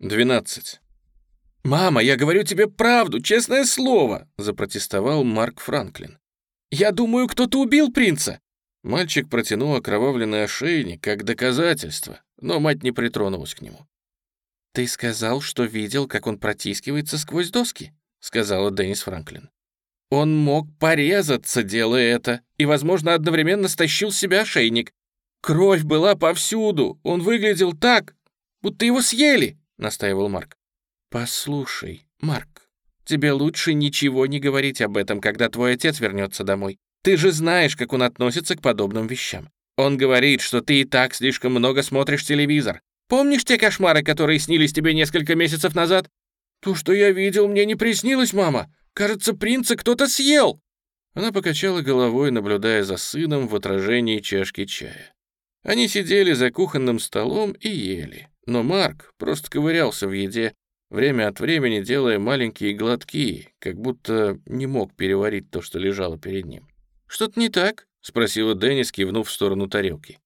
12. «Мама, я говорю тебе правду, честное слово!» — запротестовал Марк Франклин. «Я думаю, кто-то убил принца!» Мальчик протянул окровавленный ошейник как доказательство, но мать не притронулась к нему. «Ты сказал, что видел, как он протискивается сквозь доски?» — сказала Деннис Франклин. «Он мог порезаться, делая это, и, возможно, одновременно стащил с себя ошейник. Кровь была повсюду, он выглядел так, будто его съели!» — настаивал Марк. «Послушай, Марк, тебе лучше ничего не говорить об этом, когда твой отец вернется домой. Ты же знаешь, как он относится к подобным вещам. Он говорит, что ты и так слишком много смотришь телевизор. Помнишь те кошмары, которые снились тебе несколько месяцев назад? То, что я видел, мне не приснилось, мама. Кажется, принца кто-то съел. Она покачала головой, наблюдая за сыном в отражении чашки чая. Они сидели за кухонным столом и ели, но Марк просто ковырялся в еде, время от времени делая маленькие глотки, как будто не мог переварить то, что лежало перед ним. «Что-то не так?» — спросила Деннис, кивнув в сторону тарелки.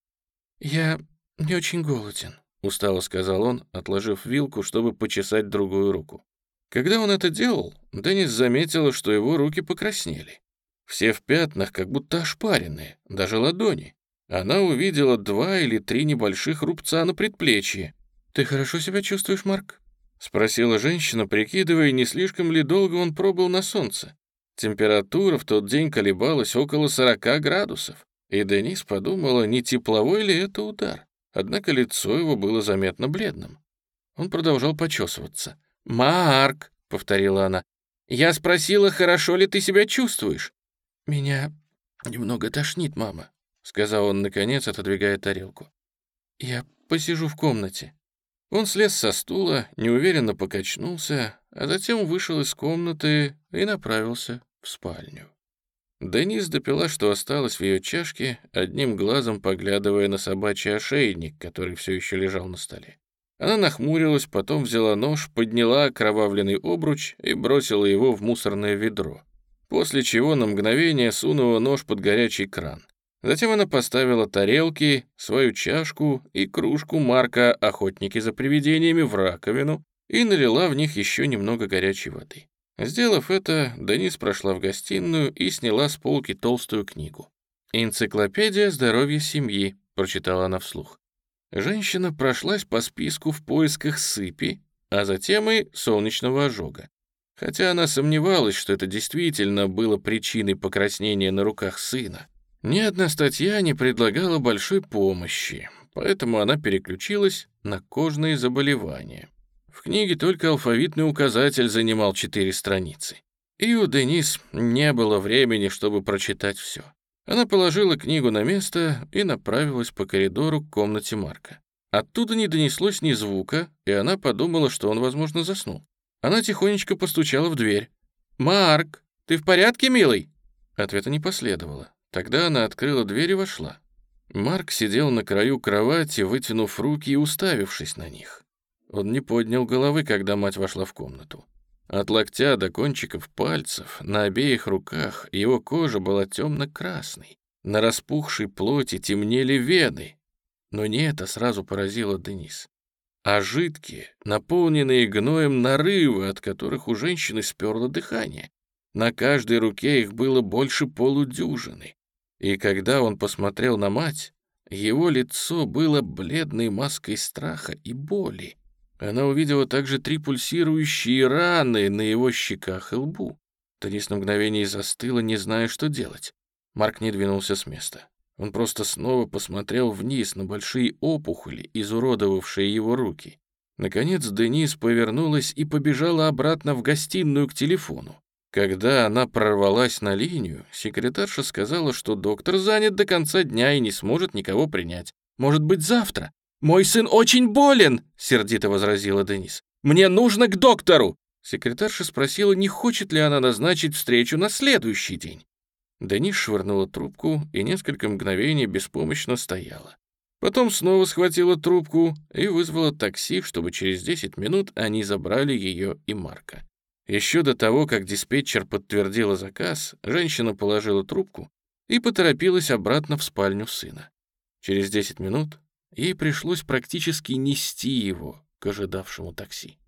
«Я не очень голоден», — устало сказал он, отложив вилку, чтобы почесать другую руку. Когда он это делал, Деннис заметила, что его руки покраснели. Все в пятнах, как будто ошпаренные, даже ладони. Она увидела два или три небольших рубца на предплечье. «Ты хорошо себя чувствуешь, Марк?» — спросила женщина, прикидывая, не слишком ли долго он пробыл на солнце. Температура в тот день колебалась около 40 градусов, и Денис подумала, не тепловой ли это удар. Однако лицо его было заметно бледным. Он продолжал почесываться. «Марк», — повторила она, — «я спросила, хорошо ли ты себя чувствуешь?» «Меня немного тошнит, мама», — сказал он, наконец, отодвигая тарелку. «Я посижу в комнате». Он слез со стула, неуверенно покачнулся, а затем вышел из комнаты и направился в спальню. Денис допила, что осталось в ее чашке, одним глазом поглядывая на собачий ошейник, который все еще лежал на столе. Она нахмурилась, потом взяла нож, подняла окровавленный обруч и бросила его в мусорное ведро, после чего на мгновение сунула нож под горячий кран. Затем она поставила тарелки, свою чашку и кружку Марка «Охотники за привидениями» в раковину и налила в них еще немного горячей воды. Сделав это, Денис прошла в гостиную и сняла с полки толстую книгу. «Энциклопедия здоровья семьи», — прочитала она вслух. Женщина прошлась по списку в поисках сыпи, а затем и солнечного ожога. Хотя она сомневалась, что это действительно было причиной покраснения на руках сына. Ни одна статья не предлагала большой помощи, поэтому она переключилась на кожные заболевания. В книге только алфавитный указатель занимал четыре страницы. И у Денис не было времени, чтобы прочитать все. Она положила книгу на место и направилась по коридору к комнате Марка. Оттуда не донеслось ни звука, и она подумала, что он, возможно, заснул. Она тихонечко постучала в дверь. «Марк, ты в порядке, милый?» Ответа не последовало. Тогда она открыла дверь и вошла. Марк сидел на краю кровати, вытянув руки и уставившись на них. Он не поднял головы, когда мать вошла в комнату. От локтя до кончиков пальцев на обеих руках его кожа была темно-красной. На распухшей плоти темнели вены. Но не это сразу поразило Денис. А жидкие, наполненные гноем нарывы, от которых у женщины сперло дыхание. На каждой руке их было больше полудюжины. И когда он посмотрел на мать, его лицо было бледной маской страха и боли. Она увидела также три пульсирующие раны на его щеках и лбу. Танис на мгновение застыла, не зная, что делать. Марк не двинулся с места. Он просто снова посмотрел вниз на большие опухоли, изуродовавшие его руки. Наконец Денис повернулась и побежала обратно в гостиную к телефону. Когда она прорвалась на линию, секретарша сказала, что доктор занят до конца дня и не сможет никого принять. Может быть, завтра? «Мой сын очень болен!» — сердито возразила Денис. «Мне нужно к доктору!» Секретарша спросила, не хочет ли она назначить встречу на следующий день. Денис швырнула трубку и несколько мгновений беспомощно стояла. Потом снова схватила трубку и вызвала такси, чтобы через 10 минут они забрали ее и Марка. Еще до того, как диспетчер подтвердила заказ, женщина положила трубку и поторопилась обратно в спальню сына. Через 10 минут ей пришлось практически нести его, к ожидавшему такси.